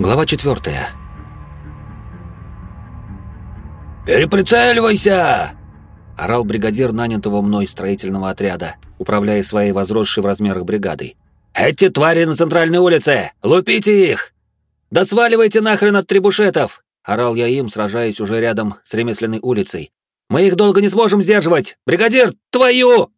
Глава четвертая. «Переприцеливайся!» — орал бригадир нанятого мной строительного отряда, управляя своей возросшей в размерах бригадой. «Эти твари на центральной улице! Лупите их! Да сваливайте нахрен от трибушетов!» — орал я им, сражаясь уже рядом с ремесленной улицей. «Мы их долго не сможем сдерживать! Бригадир, твою!»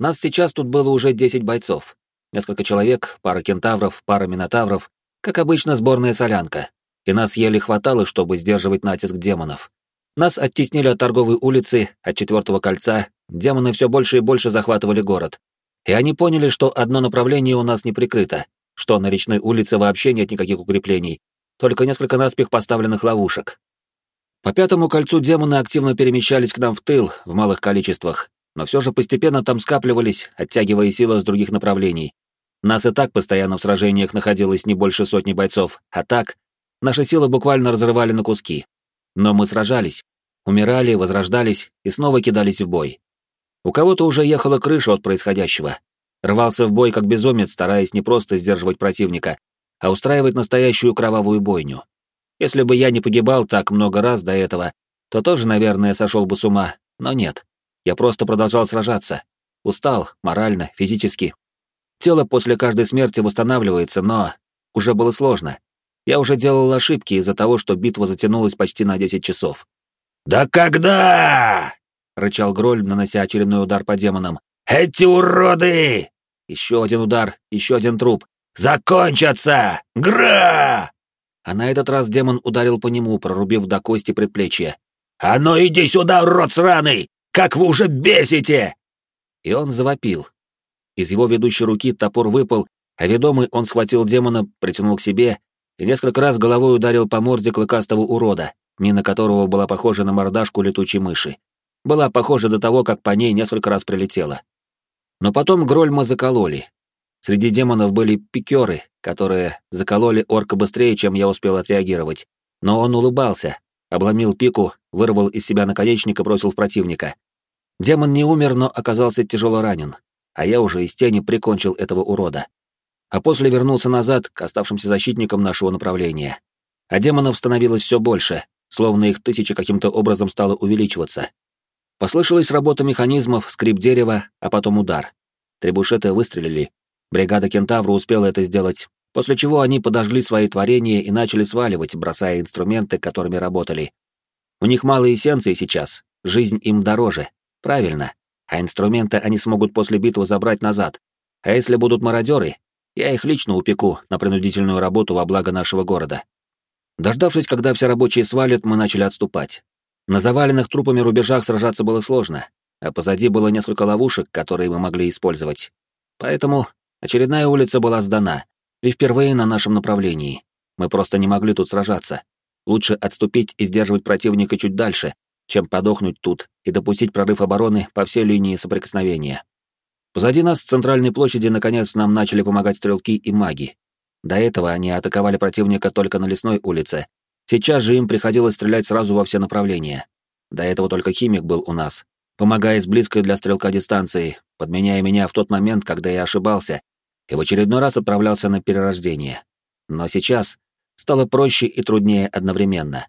Нас сейчас тут было уже десять бойцов. Несколько человек, пара кентавров, пара минотавров, как обычно, сборная солянка. И нас еле хватало, чтобы сдерживать натиск демонов. Нас оттеснили от торговой улицы, от четвертого кольца, демоны все больше и больше захватывали город. И они поняли, что одно направление у нас не прикрыто, что на речной улице вообще нет никаких укреплений, только несколько наспех поставленных ловушек. По пятому кольцу демоны активно перемещались к нам в тыл в малых количествах, но все же постепенно там скапливались, оттягивая силы с других направлений, нас и так постоянно в сражениях находилось не больше сотни бойцов, а так наши силы буквально разрывали на куски. Но мы сражались, умирали, возрождались и снова кидались в бой. У кого-то уже ехала крыша от происходящего. Рвался в бой как безумец, стараясь не просто сдерживать противника, а устраивать настоящую кровавую бойню. Если бы я не погибал так много раз до этого, то тоже, наверное, сошел бы с ума, но нет. Я просто продолжал сражаться. Устал, морально, физически, Тело после каждой смерти восстанавливается, но уже было сложно. Я уже делал ошибки из-за того, что битва затянулась почти на 10 часов. «Да когда?» — рычал Гроль, нанося очередной удар по демонам. «Эти уроды!» Еще один удар, еще один труп. «Закончатся! Гра!» А на этот раз демон ударил по нему, прорубив до кости предплечья. «А ну иди сюда, урод сраный! Как вы уже бесите!» И он завопил, из его ведущей руки топор выпал, а ведомый он схватил демона, притянул к себе и несколько раз головой ударил по морде клыкастого урода, мина которого была похожа на мордашку летучей мыши. Была похожа до того, как по ней несколько раз прилетела. Но потом Грольма закололи. Среди демонов были пикеры, которые закололи орка быстрее, чем я успел отреагировать. Но он улыбался, обломил пику, вырвал из себя наконечник и бросил в противника. Демон не умер, но оказался тяжело ранен а я уже из тени прикончил этого урода. А после вернулся назад к оставшимся защитникам нашего направления. А демонов становилось все больше, словно их тысяча каким-то образом стала увеличиваться. Послышалась работа механизмов, скрип дерева, а потом удар. Требушеты выстрелили. Бригада Кентавра успела это сделать, после чего они подожгли свои творения и начали сваливать, бросая инструменты, которыми работали. У них мало эссенции сейчас, жизнь им дороже. Правильно, а инструменты они смогут после битвы забрать назад. А если будут мародеры, я их лично упеку на принудительную работу во благо нашего города. Дождавшись, когда все рабочие свалят, мы начали отступать. На заваленных трупами рубежах сражаться было сложно, а позади было несколько ловушек, которые мы могли использовать. Поэтому очередная улица была сдана, и впервые на нашем направлении. Мы просто не могли тут сражаться. Лучше отступить и сдерживать противника чуть дальше, чем подохнуть тут и допустить прорыв обороны по всей линии соприкосновения. Позади нас с центральной площади наконец нам начали помогать стрелки и маги. До этого они атаковали противника только на лесной улице. Сейчас же им приходилось стрелять сразу во все направления. До этого только химик был у нас, помогая с близкой для стрелка дистанции, подменяя меня в тот момент, когда я ошибался, и в очередной раз отправлялся на перерождение. Но сейчас стало проще и труднее одновременно.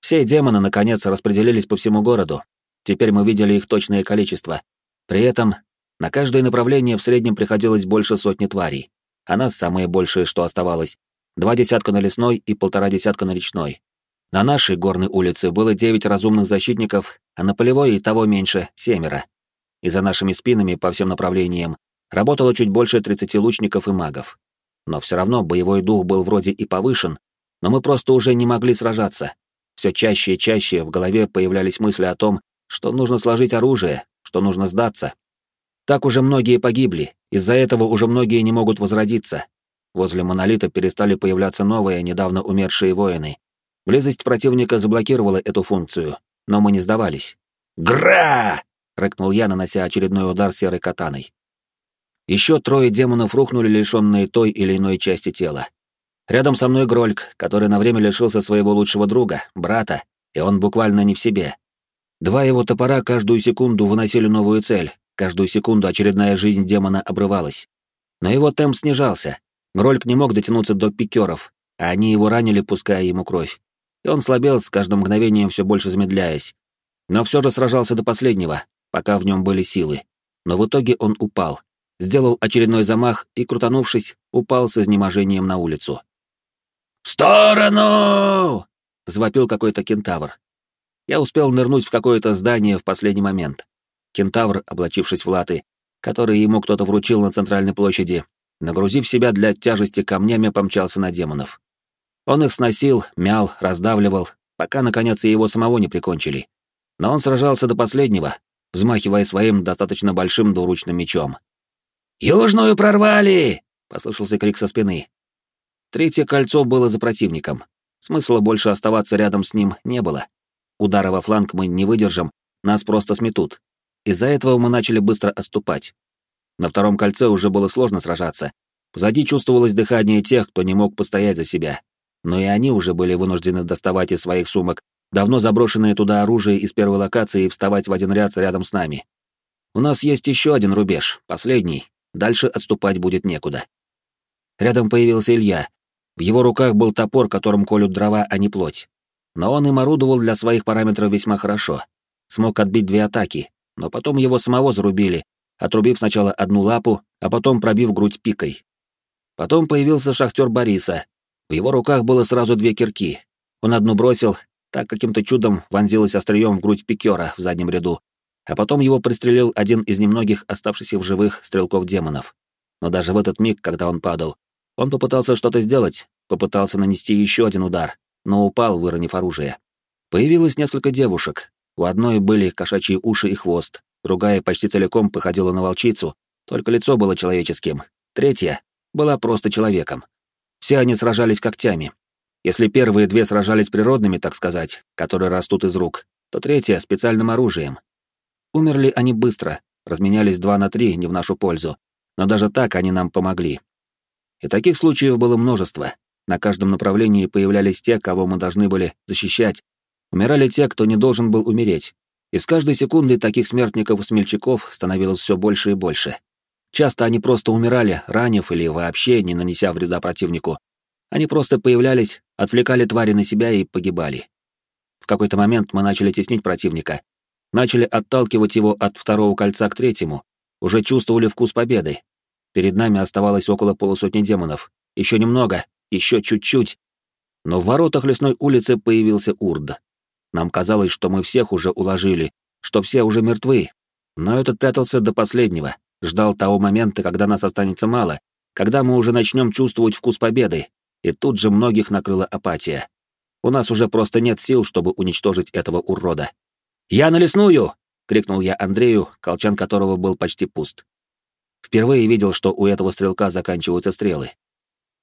Все демоны, наконец, распределились по всему городу. Теперь мы видели их точное количество. При этом на каждое направление в среднем приходилось больше сотни тварей. А нас самое большее, что оставалось. Два десятка на лесной и полтора десятка на речной. На нашей горной улице было девять разумных защитников, а на полевой и того меньше — семеро. И за нашими спинами по всем направлениям работало чуть больше тридцати лучников и магов. Но все равно боевой дух был вроде и повышен, но мы просто уже не могли сражаться. Все чаще и чаще в голове появлялись мысли о том, что нужно сложить оружие, что нужно сдаться. Так уже многие погибли, из-за этого уже многие не могут возродиться. Возле монолита перестали появляться новые, недавно умершие воины. Близость противника заблокировала эту функцию, но мы не сдавались. «Гра!» — рыкнул я, нанося очередной удар серой катаной. Еще трое демонов рухнули, лишенные той или иной части тела. Рядом со мной Грольк, который на время лишился своего лучшего друга, брата, и он буквально не в себе. Два его топора каждую секунду выносили новую цель, каждую секунду очередная жизнь демона обрывалась. Но его темп снижался. Грольк не мог дотянуться до пикеров, а они его ранили, пуская ему кровь. И он слабел, с каждым мгновением все больше замедляясь. Но все же сражался до последнего, пока в нем были силы. Но в итоге он упал, сделал очередной замах и, крутанувшись, упал с изнеможением на улицу. «В сторону!» — завопил какой-то кентавр. Я успел нырнуть в какое-то здание в последний момент. Кентавр, облачившись в латы, которые ему кто-то вручил на центральной площади, нагрузив себя для тяжести камнями, помчался на демонов. Он их сносил, мял, раздавливал, пока, наконец, и его самого не прикончили. Но он сражался до последнего, взмахивая своим достаточно большим двуручным мечом. «Южную прорвали!» — послышался крик со спины. Третье кольцо было за противником. Смысла больше оставаться рядом с ним не было. Удара во фланг мы не выдержим, нас просто сметут. Из-за этого мы начали быстро отступать. На втором кольце уже было сложно сражаться. Позади чувствовалось дыхание тех, кто не мог постоять за себя. Но и они уже были вынуждены доставать из своих сумок давно заброшенное туда оружие из первой локации и вставать в один ряд рядом с нами. У нас есть еще один рубеж, последний. Дальше отступать будет некуда. Рядом появился Илья. В его руках был топор, которым колют дрова, а не плоть. Но он им орудовал для своих параметров весьма хорошо. Смог отбить две атаки, но потом его самого зарубили, отрубив сначала одну лапу, а потом пробив грудь пикой. Потом появился шахтер Бориса. В его руках было сразу две кирки. Он одну бросил, так каким-то чудом вонзилась острием в грудь пикера в заднем ряду, а потом его пристрелил один из немногих оставшихся в живых стрелков-демонов. Но даже в этот миг, когда он падал, он попытался что-то сделать, попытался нанести еще один удар, но упал, выронив оружие. Появилось несколько девушек. У одной были кошачьи уши и хвост, другая почти целиком походила на волчицу, только лицо было человеческим. Третья была просто человеком. Все они сражались когтями. Если первые две сражались природными, так сказать, которые растут из рук, то третья — специальным оружием. Умерли они быстро, разменялись два на три, не в нашу пользу, но даже так они нам помогли. И таких случаев было множество. На каждом направлении появлялись те, кого мы должны были защищать. Умирали те, кто не должен был умереть. И с каждой секундой таких смертников и смельчаков становилось все больше и больше. Часто они просто умирали, ранив или вообще не нанеся вреда противнику. Они просто появлялись, отвлекали твари на себя и погибали. В какой-то момент мы начали теснить противника. Начали отталкивать его от второго кольца к третьему. Уже чувствовали вкус победы. Перед нами оставалось около полусотни демонов. Еще немного, еще чуть-чуть. Но в воротах лесной улицы появился Урд. Нам казалось, что мы всех уже уложили, что все уже мертвы. Но этот прятался до последнего, ждал того момента, когда нас останется мало, когда мы уже начнем чувствовать вкус победы, и тут же многих накрыла апатия. У нас уже просто нет сил, чтобы уничтожить этого урода. «Я на лесную!» — крикнул я Андрею, колчан которого был почти пуст. Впервые видел, что у этого стрелка заканчиваются стрелы.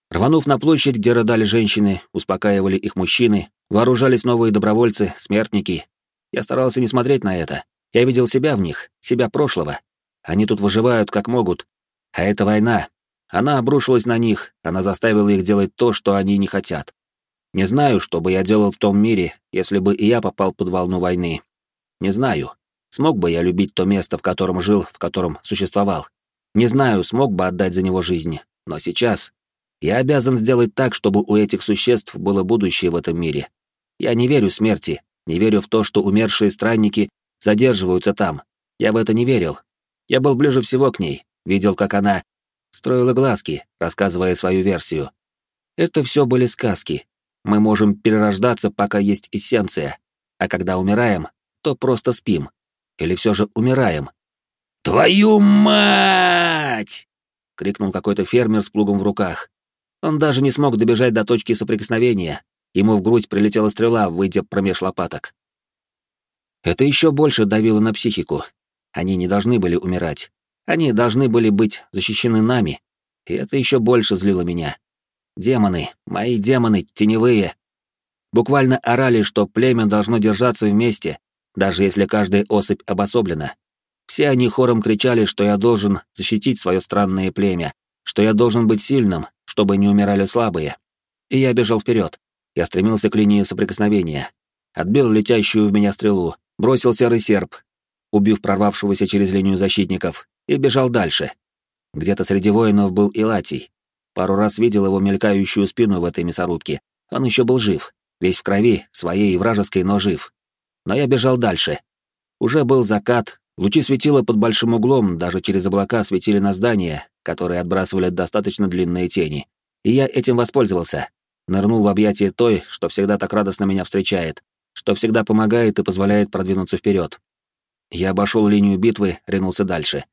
Рванув на площадь, где рыдали женщины, успокаивали их мужчины, вооружались новые добровольцы, смертники. Я старался не смотреть на это. Я видел себя в них, себя прошлого. Они тут выживают как могут. А это война. Она обрушилась на них, она заставила их делать то, что они не хотят. Не знаю, что бы я делал в том мире, если бы и я попал под волну войны. Не знаю, смог бы я любить то место, в котором жил, в котором существовал. Не знаю, смог бы отдать за него жизнь, но сейчас я обязан сделать так, чтобы у этих существ было будущее в этом мире. Я не верю смерти, не верю в то, что умершие странники задерживаются там. Я в это не верил. Я был ближе всего к ней, видел, как она строила глазки, рассказывая свою версию. Это все были сказки. Мы можем перерождаться, пока есть эссенция, а когда умираем, то просто спим. Или все же умираем. «Твою мать!» — крикнул какой-то фермер с плугом в руках. Он даже не смог добежать до точки соприкосновения. Ему в грудь прилетела стрела, выйдя промеж лопаток. Это еще больше давило на психику. Они не должны были умирать. Они должны были быть защищены нами. И это еще больше злило меня. Демоны, мои демоны, теневые. Буквально орали, что племя должно держаться вместе, даже если каждая особь обособлена. Все они хором кричали, что я должен защитить свое странное племя, что я должен быть сильным, чтобы не умирали слабые. И я бежал вперед. Я стремился к линии соприкосновения. Отбил летящую в меня стрелу, бросил серый серп, убив прорвавшегося через линию защитников, и бежал дальше. Где-то среди воинов был Илатий. Пару раз видел его мелькающую спину в этой мясорубке. Он еще был жив, весь в крови, своей и вражеской, но жив. Но я бежал дальше. Уже был закат, лучи светила под большим углом, даже через облака светили на здания, которые отбрасывали достаточно длинные тени. И я этим воспользовался. Нырнул в объятия той, что всегда так радостно меня встречает, что всегда помогает и позволяет продвинуться вперед. Я обошел линию битвы, ринулся дальше.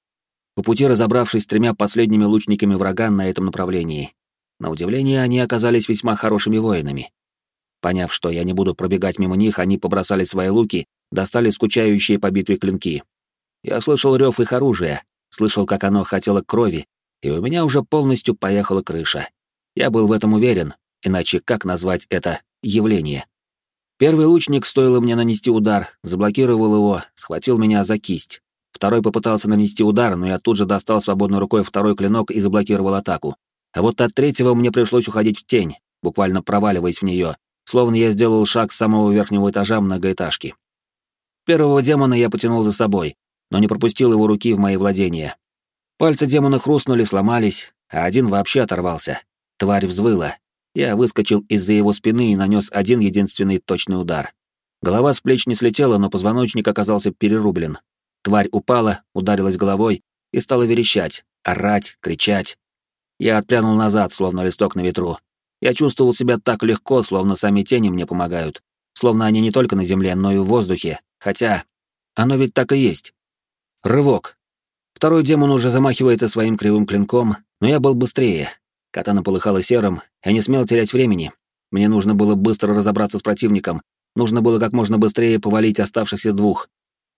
По пути разобравшись с тремя последними лучниками врага на этом направлении. На удивление, они оказались весьма хорошими воинами. Поняв, что я не буду пробегать мимо них, они побросали свои луки, достали скучающие по битве клинки. Я слышал рев их оружия, слышал, как оно хотело крови, и у меня уже полностью поехала крыша. Я был в этом уверен, иначе как назвать это явление? Первый лучник, стоило мне нанести удар, заблокировал его, схватил меня за кисть. Второй попытался нанести удар, но я тут же достал свободной рукой второй клинок и заблокировал атаку. А вот от третьего мне пришлось уходить в тень, буквально проваливаясь в нее, словно я сделал шаг с самого верхнего этажа многоэтажки. Первого демона я потянул за собой, но не пропустил его руки в мои владения. Пальцы демона хрустнули, сломались, а один вообще оторвался. Тварь взвыла. Я выскочил из-за его спины и нанес один единственный точный удар. Голова с плеч не слетела, но позвоночник оказался перерублен. Тварь упала, ударилась головой и стала верещать, орать, кричать. Я отпрянул назад, словно листок на ветру. Я чувствовал себя так легко, словно сами тени мне помогают. Словно они не только на земле, но и в воздухе. Хотя... Оно ведь так и есть. Рывок. Второй демон уже замахивается своим кривым клинком, но я был быстрее. Катана полыхала серым, я не смел терять времени. Мне нужно было быстро разобраться с противником, нужно было как можно быстрее повалить оставшихся двух.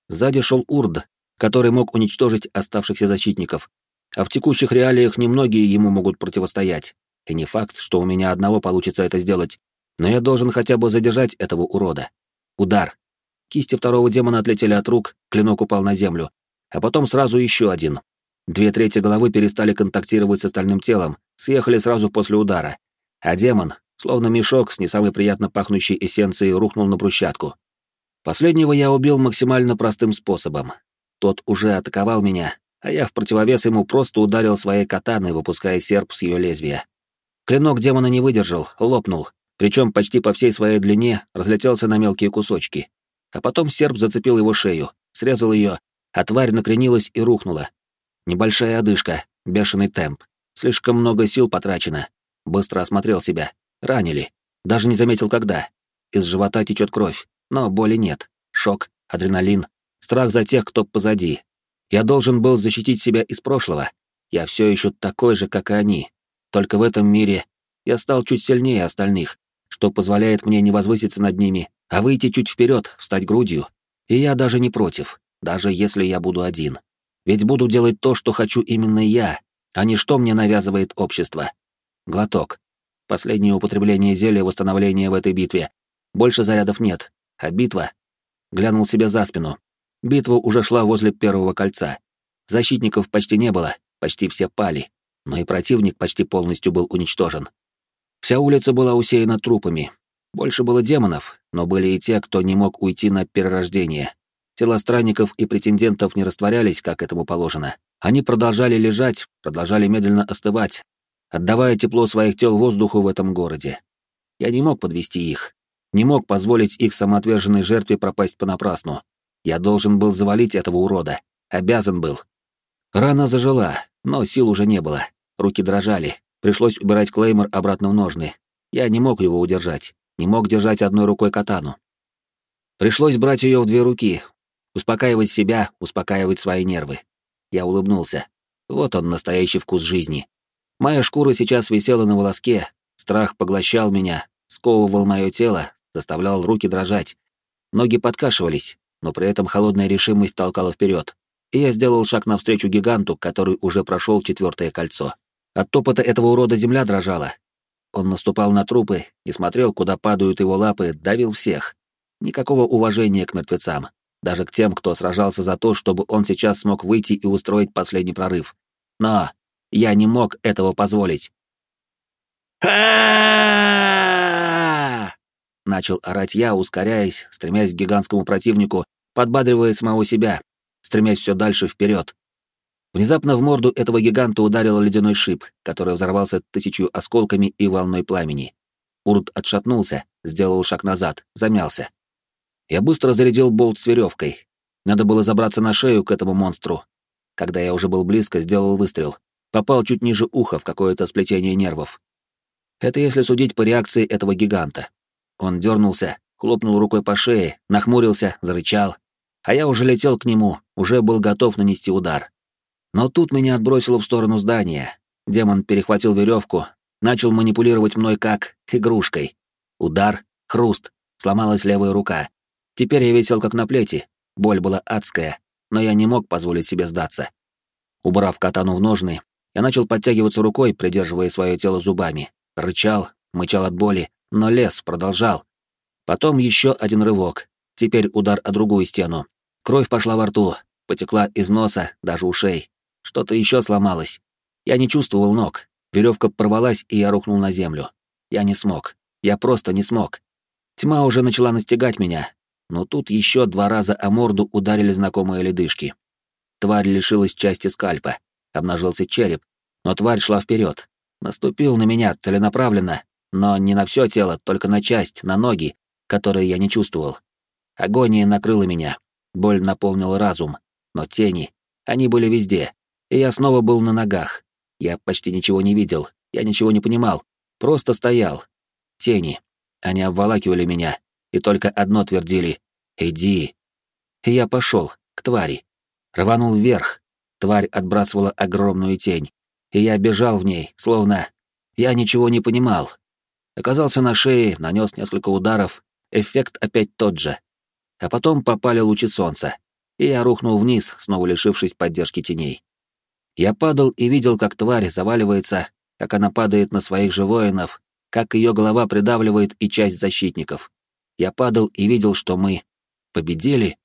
Сзади шел Урд, который мог уничтожить оставшихся защитников. А в текущих реалиях немногие ему могут противостоять. И не факт, что у меня одного получится это сделать, но я должен хотя бы задержать этого урода. Удар. Кисти второго демона отлетели от рук, клинок упал на землю. А потом сразу еще один. Две трети головы перестали контактировать с остальным телом, съехали сразу после удара. А демон, словно мешок с не самой приятно пахнущей эссенцией, рухнул на брусчатку. Последнего я убил максимально простым способом. Тот уже атаковал меня, а я в противовес ему просто ударил своей катаной, выпуская серп с ее лезвия. Клинок демона не выдержал, лопнул, причем почти по всей своей длине разлетелся на мелкие кусочки. А потом серп зацепил его шею, срезал ее, а тварь накренилась и рухнула. Небольшая одышка, бешеный темп. Слишком много сил потрачено. Быстро осмотрел себя. Ранили. Даже не заметил, когда. Из живота течет кровь, но боли нет. Шок, адреналин, страх за тех, кто позади. Я должен был защитить себя из прошлого. Я все еще такой же, как и они, только в этом мире я стал чуть сильнее остальных, что позволяет мне не возвыситься над ними, а выйти чуть вперед, встать грудью. И я даже не против, даже если я буду один. Ведь буду делать то, что хочу именно я, а не что мне навязывает общество. Глоток. Последнее употребление зелья восстановления в этой битве. Больше зарядов нет, а битва... Глянул себе за спину. Битва уже шла возле первого кольца. Защитников почти не было, почти все пали но и противник почти полностью был уничтожен. Вся улица была усеяна трупами. Больше было демонов, но были и те, кто не мог уйти на перерождение. Тела странников и претендентов не растворялись, как этому положено. Они продолжали лежать, продолжали медленно остывать, отдавая тепло своих тел воздуху в этом городе. Я не мог подвести их, не мог позволить их самоотверженной жертве пропасть понапрасну. Я должен был завалить этого урода, обязан был. Рана зажила, но сил уже не было. Руки дрожали. Пришлось убирать клеймор обратно в ножны. Я не мог его удержать. Не мог держать одной рукой катану. Пришлось брать ее в две руки. Успокаивать себя, успокаивать свои нервы. Я улыбнулся. Вот он, настоящий вкус жизни. Моя шкура сейчас висела на волоске. Страх поглощал меня, сковывал мое тело, заставлял руки дрожать. Ноги подкашивались, но при этом холодная решимость толкала вперед и я сделал шаг навстречу гиганту, который уже прошел четвертое кольцо. От топота этого урода земля дрожала. Он наступал на трупы, не смотрел, куда падают его лапы, давил всех. Никакого уважения к мертвецам, даже к тем, кто сражался за то, чтобы он сейчас смог выйти и устроить последний прорыв. Но я не мог этого позволить. Начал орать я, ускоряясь, стремясь к гигантскому противнику, подбадривая самого себя, стремясь все дальше вперед. Внезапно в морду этого гиганта ударил ледяной шип, который взорвался тысячу осколками и волной пламени. Урт отшатнулся, сделал шаг назад, замялся. Я быстро зарядил болт с веревкой. Надо было забраться на шею к этому монстру. Когда я уже был близко, сделал выстрел. Попал чуть ниже уха в какое-то сплетение нервов. Это если судить по реакции этого гиганта. Он дернулся, хлопнул рукой по шее, нахмурился, зарычал. А я уже летел к нему, уже был готов нанести удар. Но тут меня отбросило в сторону здания. Демон перехватил веревку, начал манипулировать мной как игрушкой. Удар, хруст, сломалась левая рука. Теперь я висел как на плети, боль была адская, но я не мог позволить себе сдаться. Убрав катану в ножны, я начал подтягиваться рукой, придерживая свое тело зубами. Рычал, мычал от боли, но лес продолжал. Потом еще один рывок. Теперь удар о другую стену. Кровь пошла во рту, потекла из носа, даже ушей. Что-то еще сломалось. Я не чувствовал ног. Веревка порвалась, и я рухнул на землю. Я не смог. Я просто не смог. Тьма уже начала настигать меня, но тут еще два раза о морду ударили знакомые ледышки. Тварь лишилась части скальпа, обнажился череп, но тварь шла вперед. Наступил на меня целенаправленно, но не на все тело, только на часть, на ноги, которые я не чувствовал. Агония накрыла меня, боль наполнила разум, но тени, они были везде, и я снова был на ногах. Я почти ничего не видел, я ничего не понимал, просто стоял. Тени. Они обволакивали меня, и только одно твердили «Иди». И я пошел, к твари. Рванул вверх. Тварь отбрасывала огромную тень, и я бежал в ней, словно... Я ничего не понимал. Оказался на шее, нанес несколько ударов, эффект опять тот же. А потом попали лучи солнца, и я рухнул вниз, снова лишившись поддержки теней. Я падал и видел, как тварь заваливается, как она падает на своих же воинов, как ее голова придавливает и часть защитников. Я падал и видел, что мы победили.